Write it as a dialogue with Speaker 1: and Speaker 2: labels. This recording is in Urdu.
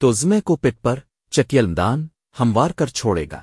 Speaker 1: تو زمے کو پٹ پر چکیلمدان ہموار کر چھوڑے گا۔